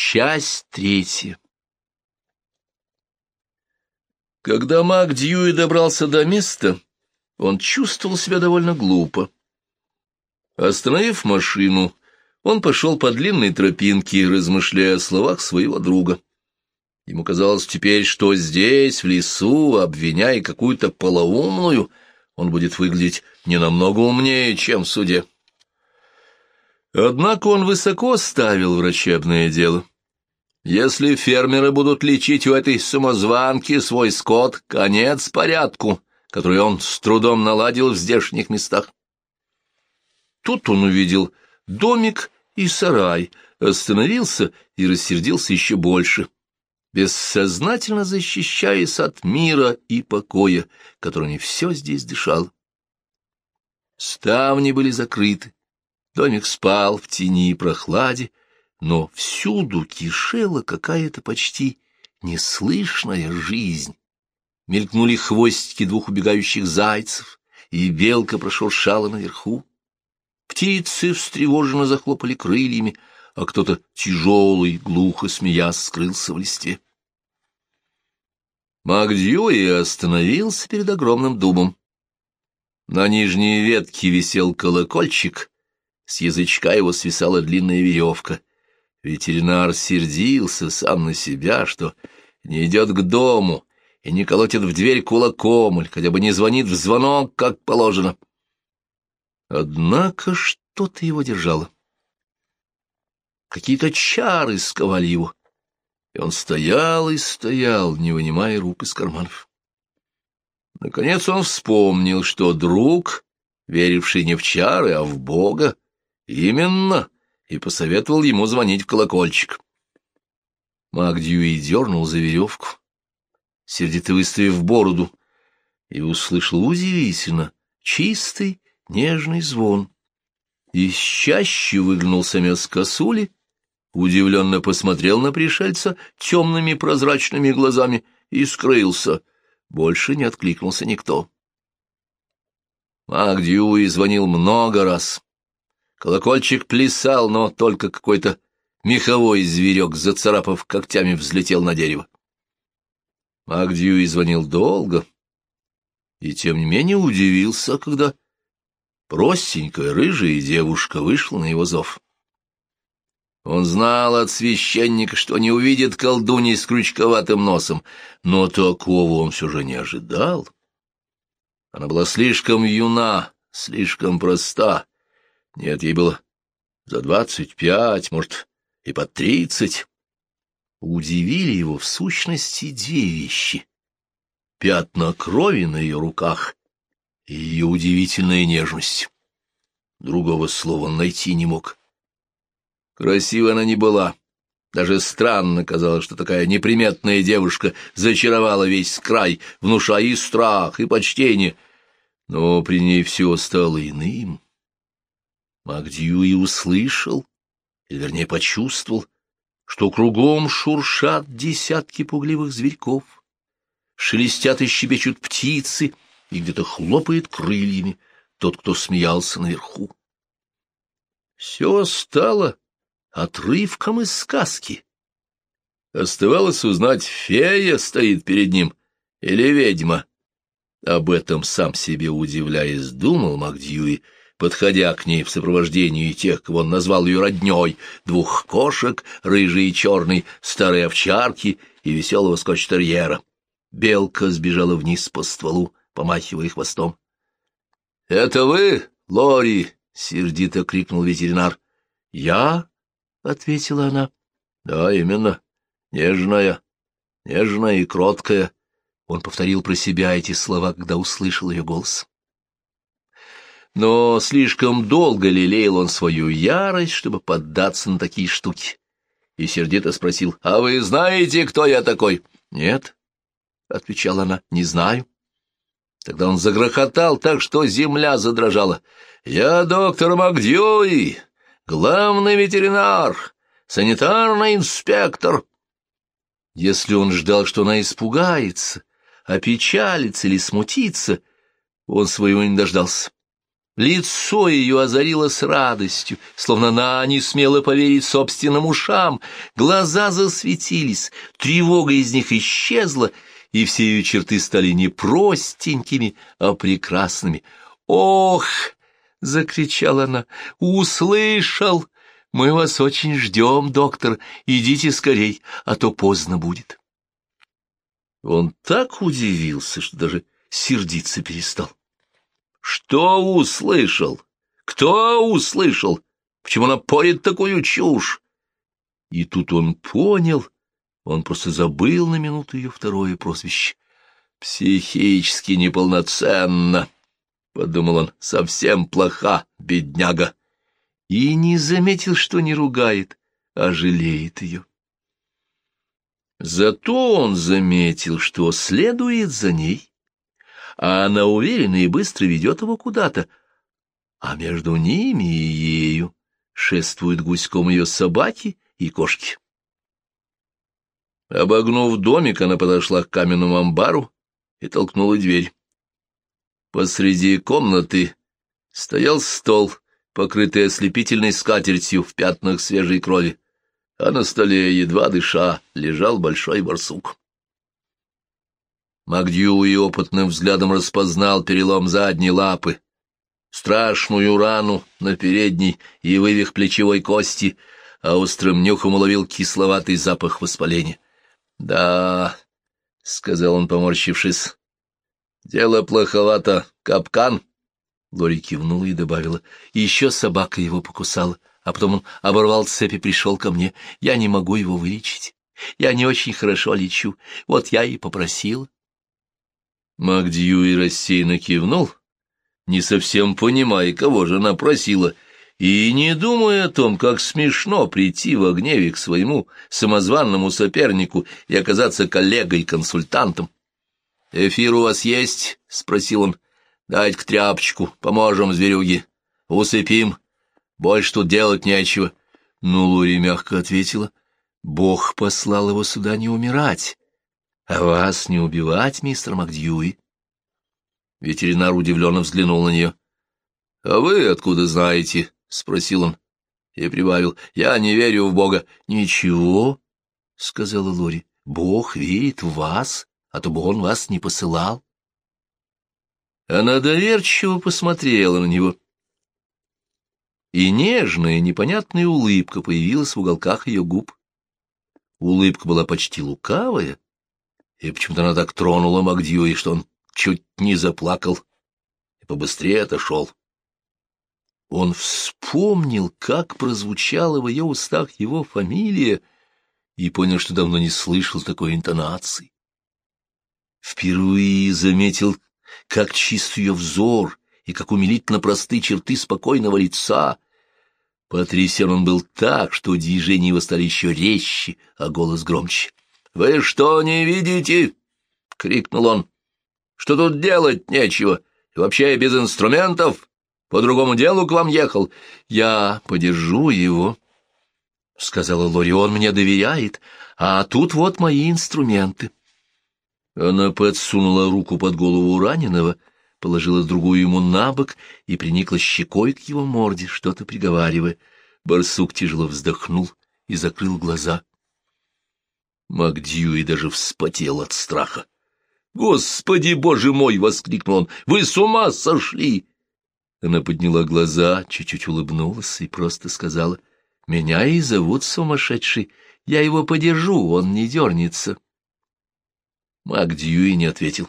Часть третья. Когда маг Дьюи добрался до места, он чувствовал себя довольно глупо. Остановив машину, он пошел по длинной тропинке, размышляя о словах своего друга. Ему казалось теперь, что здесь, в лесу, обвиняя какую-то полоумную, он будет выглядеть не намного умнее, чем в суде. Однако он высоко ставил врачебное дело. Если фермеры будут лечить у этой самозванки свой скот, конец порядку, который он с трудом наладил в здешних местах. Тут он увидел домик и сарай, остановился и рассердился еще больше, бессознательно защищаясь от мира и покоя, которыми все здесь дышал. Ставни были закрыты, Домик спал в тени и прохладе, но всюду кишела какая-то почти неслышная жизнь. Мелькнули хвостики двух убегающих зайцев, и белка прошуршала наверху. Птицы встревоженно захлопали крыльями, а кто-то тяжелый, глухо смеясь, скрылся в листе. Магдьюи остановился перед огромным дубом. На нижней ветке висел колокольчик, с язычка его свисала длинная веревка. Ветеринар сердился сам на себя, что не идет к дому и не колотит в дверь кулаком, или хотя бы не звонит в звонок, как положено. Однако что-то его держало. Какие-то чары сковали его, и он стоял и стоял, не вынимая рук из карманов. Наконец он вспомнил, что друг, веривший не в чары, а в Бога, «Именно!» и посоветовал ему звонить в колокольчик. Дьюи дернул за веревку, сердито выставив бороду, и услышал удивительно чистый, нежный звон. Из чаще выглянул самец косули, удивленно посмотрел на пришельца темными прозрачными глазами и скрылся. Больше не откликнулся никто. Дьюи звонил много раз. Колокольчик плясал, но только какой-то меховой зверек, зацарапав когтями, взлетел на дерево. Магдьюи звонил долго, и тем не менее удивился, когда простенькая рыжая девушка вышла на его зов. Он знал от священника, что не увидит колдуньи с крючковатым носом, но такого он все же не ожидал. Она была слишком юна, слишком проста, нет, ей было за двадцать пять, может, и под тридцать. Удивили его в сущности две. Пятна крови на ее руках и ее удивительная нежность. Другого слова найти не мог. Красива она не была. Даже странно казалось, что такая неприметная девушка зачаровала весь край, внушая и страх, и почтение. Но при ней все стало иным. Магдьюи услышал, или вернее почувствовал, что кругом шуршат десятки пугливых зверьков, шелестят и щебечут птицы, и где-то хлопает крыльями тот, кто смеялся наверху. Все стало отрывком из сказки. Оставалось узнать, фея стоит перед ним или ведьма. Об этом сам себе удивляясь думал Магдьюи, подходя к ней в сопровождении тех, кого он назвал ее родней, двух кошек, рыжий и черный, старой овчарки и веселого скотч-терьера. Белка сбежала вниз по стволу, помахивая хвостом. — Это вы, Лори? — сердито крикнул ветеринар. — Я? — ответила она. — Да, именно. Нежная, нежная и кроткая. Он повторил про себя эти слова, когда услышал ее голос. Но слишком долго лелеял он свою ярость, чтобы поддаться на такие штуки. И сердито спросил, «А вы знаете, кто я такой?» «Нет», — отвечала она, — «не знаю». Тогда он загрохотал так, что земля задрожала. «Я доктор Макдьюи, главный ветеринар, санитарный инспектор». Если он ждал, что она испугается, опечалится или смутится, он своего не дождался. Лицо ее озарилось радостью, словно она не смела поверить собственным ушам. Глаза засветились, тревога из них исчезла, и все ее черты стали не простенькими, а прекрасными. «Ох!» — закричала она. «Услышал! Мы вас очень ждем, доктор. Идите скорей, а то поздно будет». Он так удивился, что даже сердиться перестал. Что услышал? Кто услышал? Почему она порит такую чушь? И тут он понял, он просто забыл на минуту ее второе прозвище. «Психически неполноценно», — подумал он, — «совсем плоха, бедняга». И не заметил, что не ругает, а жалеет ее. Зато он заметил, что следует за ней а она уверенно и быстро ведет его куда-то, а между ними и ею шествуют гуськом ее собаки и кошки. Обогнув домик, она подошла к каменному амбару и толкнула дверь. Посреди комнаты стоял стол, покрытый ослепительной скатертью в пятнах свежей крови, а на столе, едва дыша, лежал большой барсук. Магдьюи опытным взглядом распознал перелом задней лапы, страшную рану на передней и вывих плечевой кости, а острым нюхом уловил кисловатый запах воспаления. — Да, — сказал он, поморщившись, — дело плоховато, капкан. Лори кивнула и добавила, — еще собака его покусала, а потом он оборвал цепь и пришел ко мне. Я не могу его вылечить. Я не очень хорошо лечу. Вот я и попросила. Мак Дьюи рассеянно кивнул, не совсем понимая, кого же она просила, и не думая о том, как смешно прийти в гневе к своему самозванному сопернику и оказаться коллегой-консультантом. «Эфир у вас есть?» — спросил он. «Дайте-ка тряпочку, поможем зверюге. Усыпим. Больше тут делать нечего». Ну, Лури мягко ответила. «Бог послал его сюда не умирать, а вас не убивать, мистер Макдьюи? Ветеринар удивленно взглянул на нее. — А вы откуда знаете? — спросил он. И прибавил. — Я не верю в Бога. — Ничего, — сказала Лори. — Бог верит в вас, а то бы он вас не посылал. Она доверчиво посмотрела на него. И нежная, непонятная улыбка появилась в уголках ее губ. Улыбка была почти лукавая, и почему-то она так тронула Магдьюи, что он чуть не заплакал и побыстрее отошел. Он вспомнил, как прозвучала в ее устах его фамилия, и понял, что давно не слышал такой интонации. Впервые заметил, как чист ее взор и как умилительно просты черты спокойного лица. Потрясен он был так, что движения его стали еще резче, а голос громче. «Вы что, не видите?» — крикнул он. «Что тут делать нечего? И вообще без инструментов? По другому делу к вам ехал. Я подержу его», — сказала Лори. «Он мне доверяет, а тут вот мои инструменты». Она подсунула руку под голову раненого, положила другую ему на бок и приникла щекой к его морде, что-то приговаривая. Барсук тяжело вздохнул и закрыл глаза. Макдьюи даже вспотел от страха. «Господи, боже мой!» — воскликнул он. «Вы с ума сошли!» Она подняла глаза, чуть-чуть улыбнулась и просто сказала. «Меня и зовут сумасшедший. Я его подержу, он не дернется». Макдьюи не ответил.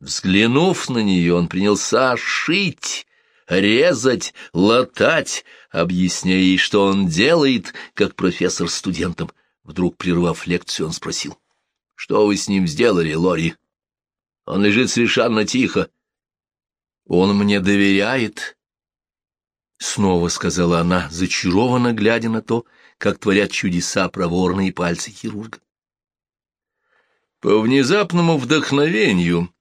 Взглянув на нее, он принялся шить, резать, латать, объясняя ей, что он делает, как профессор студентам — Вдруг, прервав лекцию, он спросил. — Что вы с ним сделали, Лори? Он лежит совершенно тихо. — Он мне доверяет. Снова сказала она, зачарованно глядя на то, как творят чудеса проворные пальцы хирурга. По внезапному вдохновению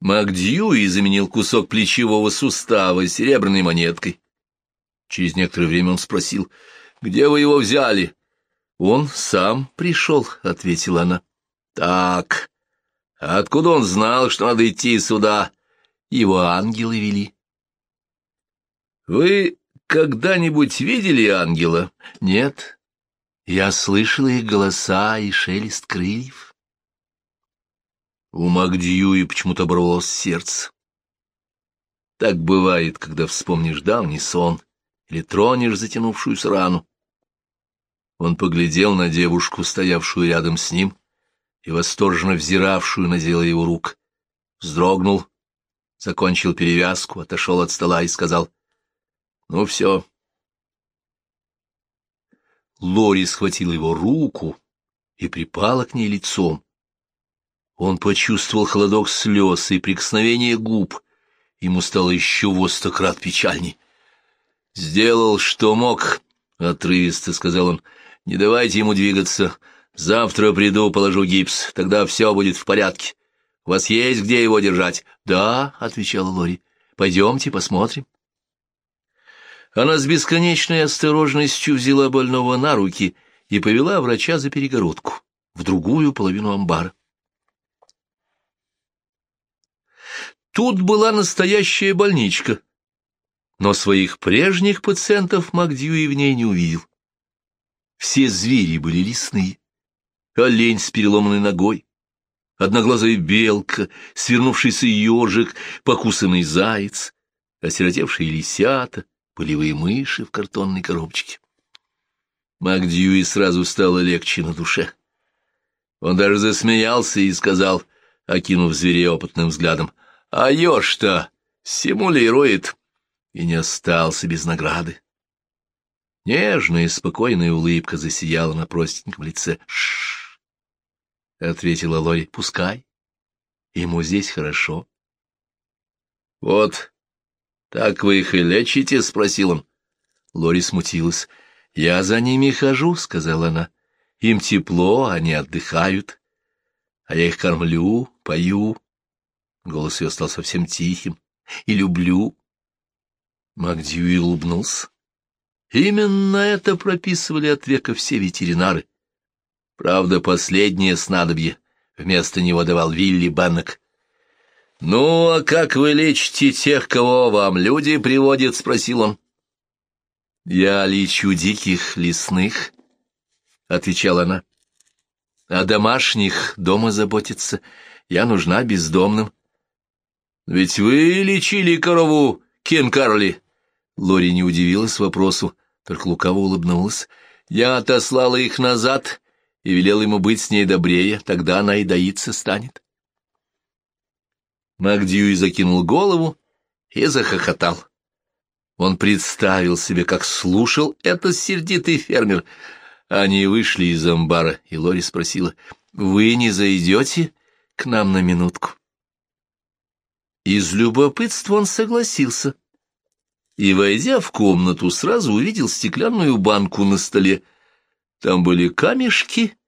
Макдьюи заменил кусок плечевого сустава серебряной монеткой. Через некоторое время он спросил, «Где вы его взяли?» «Он сам пришел», — ответила она. «Так, откуда он знал, что надо идти сюда? Его ангелы вели». Вы когда-нибудь видели ангела? Нет. Я слышала их голоса и шелест крыльев. У Магдьюи почему-то оборвалось сердце. Так бывает, когда вспомнишь давний сон или тронешь затянувшуюся рану. Он поглядел на девушку, стоявшую рядом с ним, и восторженно взиравшую на дело его рук. Вздрогнул, закончил перевязку, отошел от стола и сказал, «Ну все». Лори схватил его руку и припала к ней лицом. Он почувствовал холодок слез и прикосновение губ. Ему стало еще во сто крат печальней. «Сделал, что мог», — отрывисто сказал он. «Не давайте ему двигаться. Завтра приду, положу гипс, тогда все будет в порядке. У вас есть где его держать?» «Да», — отвечала Лори. «Пойдемте посмотрим». Она с бесконечной осторожностью взяла больного на руки и повела врача за перегородку, в другую половину амбара. Тут была настоящая больничка, но своих прежних пациентов Макдьюи в ней не увидел. Все звери были лесные. Олень с переломанной ногой, одноглазая белка, свернувшийся ежик, покусанный заяц, осиротевшие лисята, полевые мыши в картонной коробочке. Макдьюи сразу стало легче на душе. Он даже засмеялся и сказал, окинув зверей опытным взглядом, «А еж-то симулирует!» и не остался без награды. Нежная, спокойная улыбка засияла на простеньком лице. «Ш-ш-ш!» ответила Лори, — «пускай. Ему здесь хорошо». «Вот так вы их и лечите?» — спросил он. Лори смутилась. «Я за ними хожу», — сказала она. «Им тепло, они отдыхают. А я их кормлю, пою». Голос ее стал совсем тихим. «И люблю». Макдьюи улыбнулся. Именно это прописывали от века все ветеринары. Правда, последнее снадобье вместо него давал Вилли Баннок. «Ну, а как вы лечите тех, кого вам люди приводят?» — спросил он. «Я лечу диких, лесных», — отвечала она. «А домашних дома заботиться я нужна бездомным». «Ведь вы лечили корову Кен Карли?» Лори не удивилась вопросу, только лукаво улыбнулась. «Я отослала их назад и велела ему быть с ней добрее, тогда она и доиться станет». Макдьюи закинул голову и захохотал. Он представил себе, как слушал этот сердитый фермер. Они вышли из амбара, и Лори спросила, «Вы не зайдете к нам на минутку?» Из любопытства он согласился. И, войдя в комнату, сразу увидел стеклянную банку на столе. Там были камешки,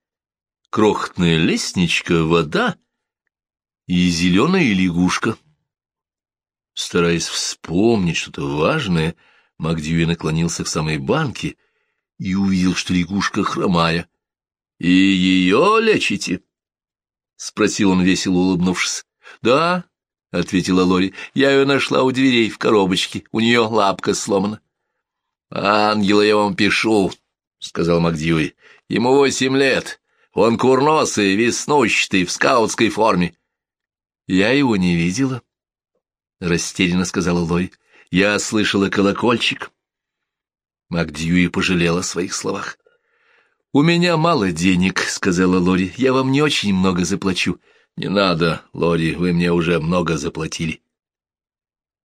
крохотная лестничка, вода — и зеленая лягушка. Стараясь вспомнить что-то важное, Макдьюи наклонился к самой банке и увидел, что лягушка хромая. — И ее лечите? — спросил он, весело улыбнувшись. — Да, — ответила Лори, — я ее нашла у дверей в коробочке, у нее лапка сломана. — Ангела я вам пишу, — сказал Макдьюи. — Ему восемь лет, он курносый, веснущатый, в скаутской форме. Я его не видела, — растерянно сказала Лори. Я слышала колокольчик. Макдьюи пожалела о своих словах. «У меня мало денег», — сказала Лори. «Я вам не очень много заплачу». «Не надо, Лори, вы мне уже много заплатили».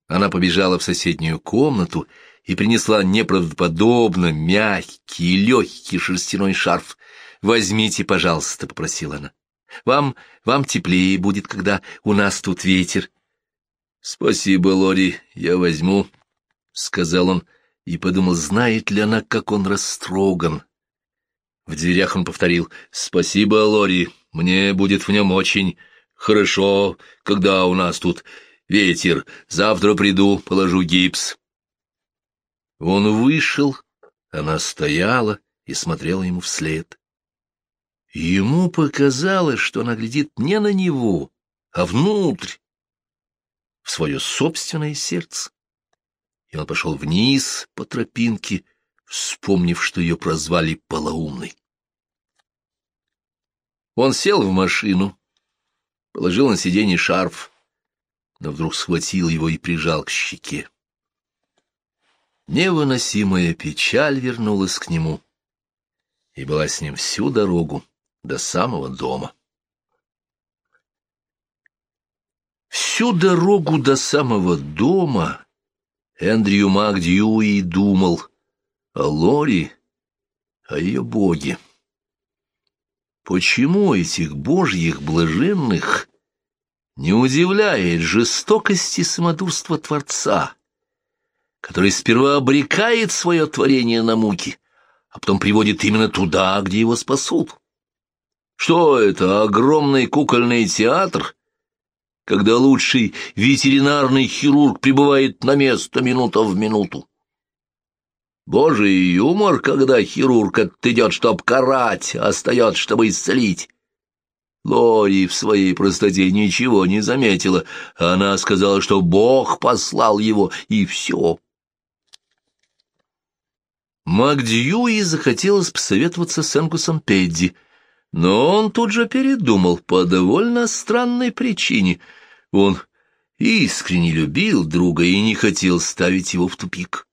Она побежала в соседнюю комнату и принесла неправдоподобно мягкий и легкий шерстяной шарф. «Возьмите, пожалуйста», — попросила она. Вам, вам теплее будет, когда у нас тут ветер. — Спасибо, Лори, я возьму, — сказал он, и подумал, знает ли она, как он растроган. В дверях он повторил, — Спасибо, Лори, мне будет в нем очень хорошо, когда у нас тут ветер. Завтра приду, положу гипс. Он вышел, она стояла и смотрела ему вслед. Ему показалось, что она глядит не на него, а внутрь, в свое собственное сердце. и он пошел вниз по тропинке, вспомнив, что ее прозвали полоумной. Он сел в машину, положил на сиденье шарф, но вдруг схватил его и прижал к щеке. Невыносимая печаль вернулась к нему и была с ним всю дорогу до самого дома. Всю дорогу до самого дома Эндрю Макдьюи думал о Лори, о ее боге. Почему этих божьих блаженных не удивляет жестокость и самодурство Творца, который сперва обрекает свое творение на муки, а потом приводит именно туда, где его спасут? Что это, огромный кукольный театр, когда лучший ветеринарный хирург прибывает на место минута в минуту? Божий юмор, когда хирург отойдет, чтоб карать, а чтобы исцелить. Лори в своей простоте ничего не заметила. Она сказала, что Бог послал его, и все. Макдьюи захотелось посоветоваться с Энгусом Педди, но он тут же передумал по довольно странной причине. Он искренне любил друга и не хотел ставить его в тупик.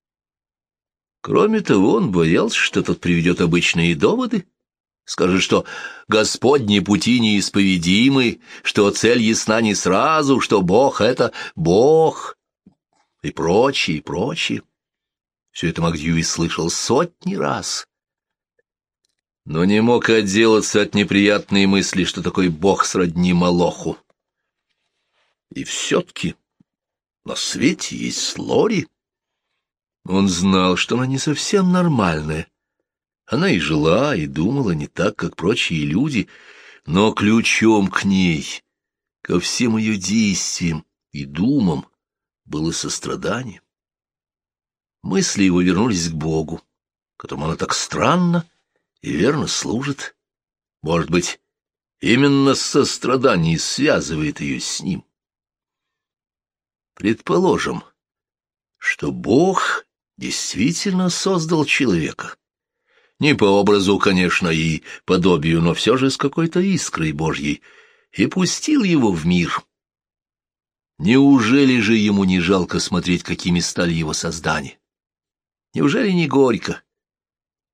Кроме того, он боялся, что тот приведет обычные доводы, скажет, что Господни пути неисповедимы, что цель ясна не сразу, что Бог — это Бог, и прочее, и прочее. Все это Макдьюи слышал сотни раз. Но не мог отделаться от неприятной мысли, что такой Бог сродни Молоху. И все-таки на свете есть Лори. Он знал, что она не совсем нормальная. Она и жила, и думала не так, как прочие люди, но ключом к ней, ко всем ее действиям и думам, было сострадание. Мысли его вернулись к Богу, которому она так странно и верно служит. Может быть, именно сострадание связывает ее с ним. Предположим, что Бог действительно создал человека. Не по образу, конечно, и подобию, но все же с какой-то искрой Божьей, и пустил его в мир. Неужели же ему не жалко смотреть, какими стали его создания? Неужели не горько?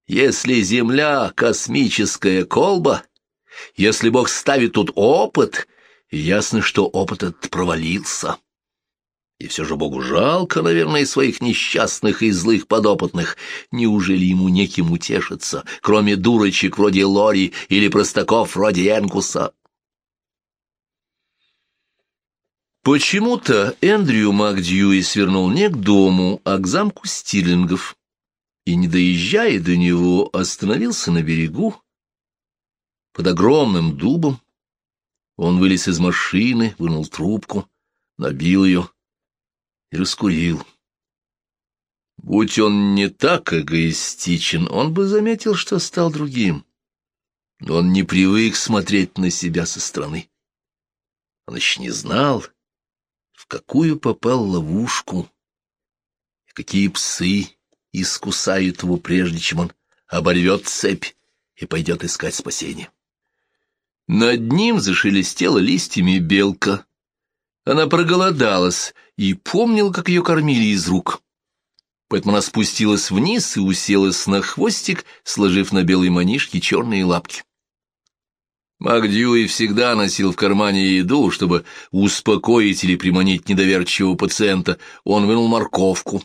Если Земля — космическая колба, если Бог ставит тут опыт, ясно, что опыт этот провалился. И все же Богу жалко, наверное, своих несчастных и злых подопытных. Неужели ему неким утешиться, кроме дурочек вроде Лори или простаков вроде Энкуса? Почему-то Эндрю Макдьюи свернул не к дому, а к замку Стирлингов, и, не доезжая до него, остановился на берегу под огромным дубом. Он вылез из машины, вынул трубку, набил ее и раскурил. Будь он не так эгоистичен, он бы заметил, что стал другим. Но он не привык смотреть на себя со стороны. Он еще не знал, в какую попал ловушку, какие псы искусают его, прежде чем он оборвет цепь и пойдет искать спасения. Над ним зашелестела листьями белка, она проголодалась и помнила, как ее кормили из рук. Поэтому она спустилась вниз и уселась на хвостик, сложив на белой манишке черные лапки. Макдьюи всегда носил в кармане еду, чтобы успокоить или приманить недоверчивого пациента. Он вынул морковку.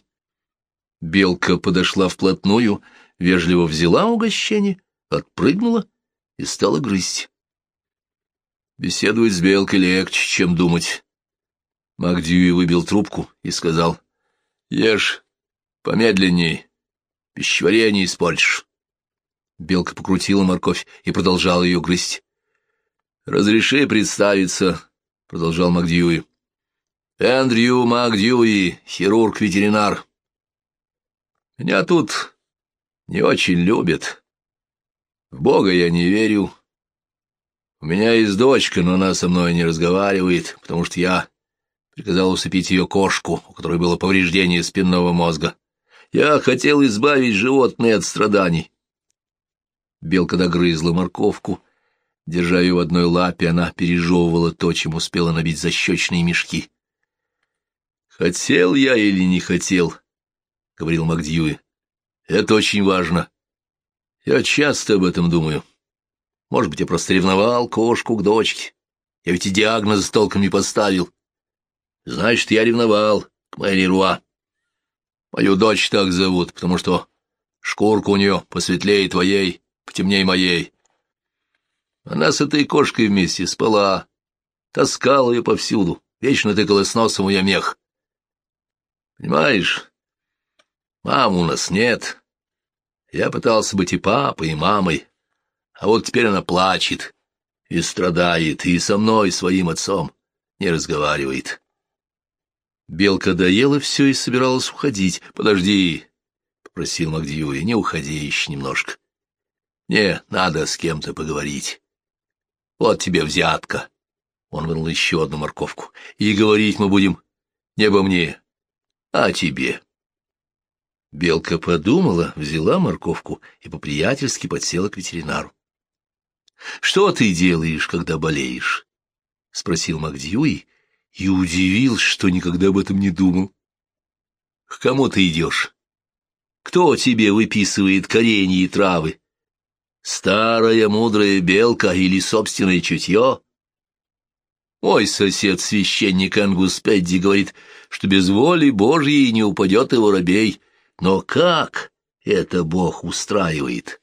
Белка подошла вплотную, вежливо взяла угощение, отпрыгнула и стала грызть. Беседовать с белкой легче, чем думать. Макдьюи выбил трубку и сказал, «Ешь помедленней, пищеварение испортишь». Белка покрутила морковь и продолжала ее грызть. «Разреши представиться», — продолжал Макдьюи. «Эндрю Макдьюи, хирург-ветеринар. Меня тут не очень любят. В Бога я не верю. У меня есть дочка, но она со мной не разговаривает, потому что я приказал усыпить ее кошку, у которой было повреждение спинного мозга. Я хотел избавить животное от страданий. Белка догрызла морковку. Держа ее в одной лапе, она пережевывала то, чем успела набить защечные мешки. «Хотел я или не хотел?» — говорил Макдьюи. «Это очень важно. Я часто об этом думаю. Может быть, я просто ревновал кошку к дочке. Я ведь и диагноз толком не поставил. Значит, я ревновал к Мэри Руа. Мою дочь так зовут, потому что шкурка у нее посветлее твоей, потемнее моей. Она с этой кошкой вместе спала, таскала ее повсюду, вечно тыкалась носом ее мех. Понимаешь, мамы у нас нет. Я пытался быть и папой, и мамой, а вот теперь она плачет и страдает, и со мной, своим отцом, не разговаривает. Белка доела все и собиралась уходить. «Подожди», — попросил Магдьюи, — «не уходи еще немножко. Не, надо с кем-то поговорить. Вот тебе взятка». Он вынул еще одну морковку. «И говорить мы будем не обо мне, а тебе». Белка подумала, взяла морковку и по-приятельски подсела к ветеринару. «Что ты делаешь, когда болеешь?» — спросил Магдьюи и удивился, что никогда об этом не думал. «К кому ты идешь? Кто тебе выписывает коренья и травы? Старая мудрая белка или собственное чутье?» Мой сосед, священник Ангус Педди, говорит, что без воли Божьей не упадет и воробей. Но как это Бог устраивает?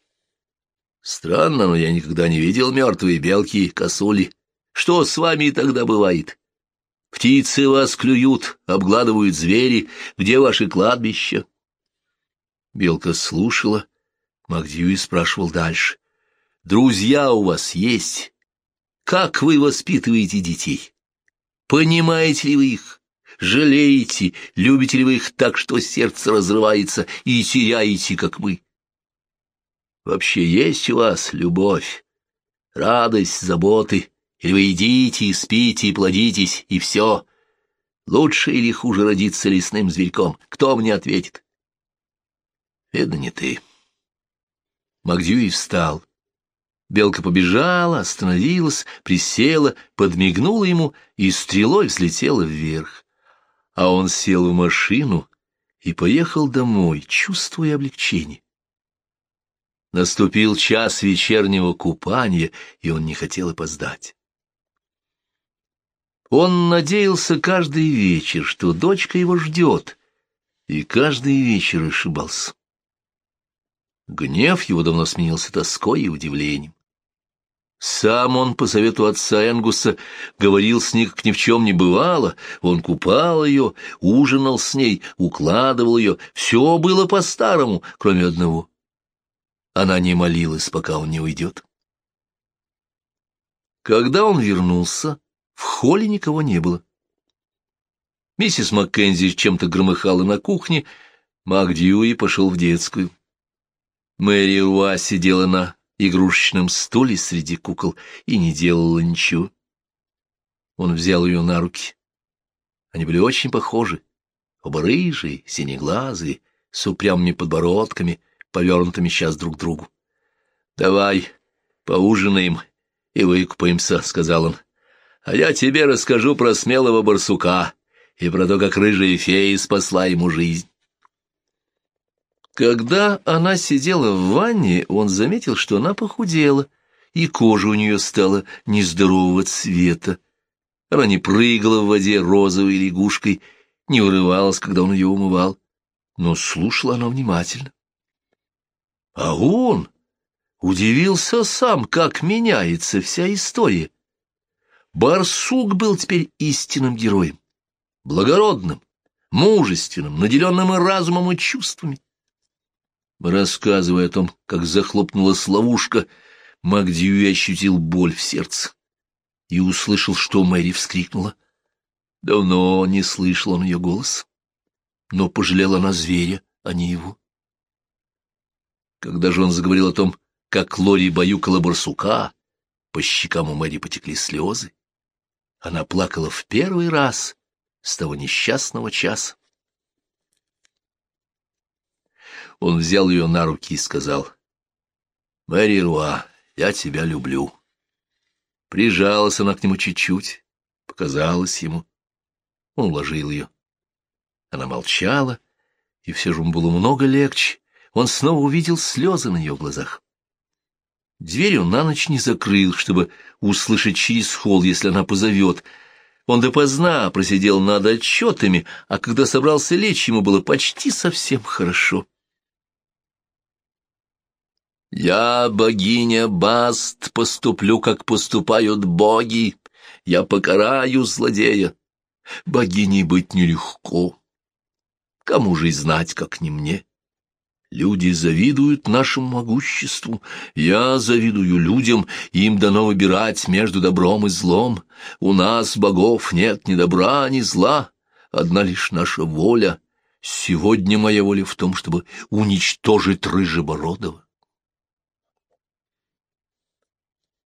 Странно, но я никогда не видел мертвые белки, косули. Что с вами тогда бывает? Птицы вас клюют, обгладывают звери. Где ваши кладбища? Белка слушала. Магдьюи спрашивал дальше. Друзья у вас есть? Как вы воспитываете детей? Понимаете ли вы их? Жалеете, любите ли вы их так, что сердце разрывается и теряете, как мы? Вообще есть у вас любовь, радость, заботы, или вы едите и спите и плодитесь, и все. Лучше или хуже родиться лесным зверьком? Кто мне ответит? Видно, не ты. Магдюи встал. Белка побежала, остановилась, присела, подмигнула ему и стрелой взлетела вверх. А он сел в машину и поехал домой, чувствуя облегчение. Наступил час вечернего купания, и он не хотел опоздать. Он надеялся каждый вечер, что дочка его ждет, и каждый вечер ошибался. Гнев его давно сменился тоской и удивлением. Сам он, по совету отца Энгуса, говорил с ней, как ни в чем не бывало. Он купал ее, ужинал с ней, укладывал ее. Все было по-старому, кроме одного. Она не молилась, пока он не уйдет. Когда он вернулся, в холле никого не было. Миссис Маккензи чем-то громыхала на кухне, Мак Дьюи пошел в детскую. Мэри Руа сидела на игрушечном стуле среди кукол и не делала ничего. Он взял ее на руки. Они были очень похожи, оба рыжие, синеглазые, с упрямыми подбородками, повернутыми сейчас друг к другу. — Давай поужинаем и выкупаемся, — сказал он. — А я тебе расскажу про смелого барсука и про то, как рыжая фея спасла ему жизнь. Когда она сидела в ванне, он заметил, что она похудела, и кожа у нее стала нездорового цвета. Она не прыгала в воде розовой лягушкой, не вырывалась, когда он ее умывал, но слушала она внимательно. А он удивился сам, как меняется вся история. Барсук был теперь истинным героем, благородным, мужественным, наделенным и разумом, и чувствами. Рассказывая о том, как захлопнулась ловушка, Магдьюи ощутил боль в сердце и услышал, что Мэри вскрикнула. Давно не слышал он ее голос, но пожалела она зверя, а не его. Когда же он заговорил о том, как Лори баюкала барсука, по щекам у Мэри потекли слезы. Она плакала в первый раз с того несчастного часа. Он взял ее на руки и сказал, «Мэри Руа, я тебя люблю». Прижалась она к нему чуть-чуть, показалось ему. Он уложил ее. Она молчала, и все же ему было много легче. Он снова увидел слезы на ее глазах. Дверь он на ночь не закрыл, чтобы услышать через холл, если она позовет. Он допоздна просидел над отчетами, а когда собрался лечь, ему было почти совсем хорошо. «Я, богиня Баст, поступлю, как поступают боги. Я покараю злодея. Богиней быть нелегко. Кому же и знать, как не мне?» Люди завидуют нашему могуществу. Я завидую людям, им дано выбирать между добром и злом. У нас, богов, нет ни добра, ни зла, одна лишь наша воля. Сегодня моя воля в том, чтобы уничтожить Рыжебородова.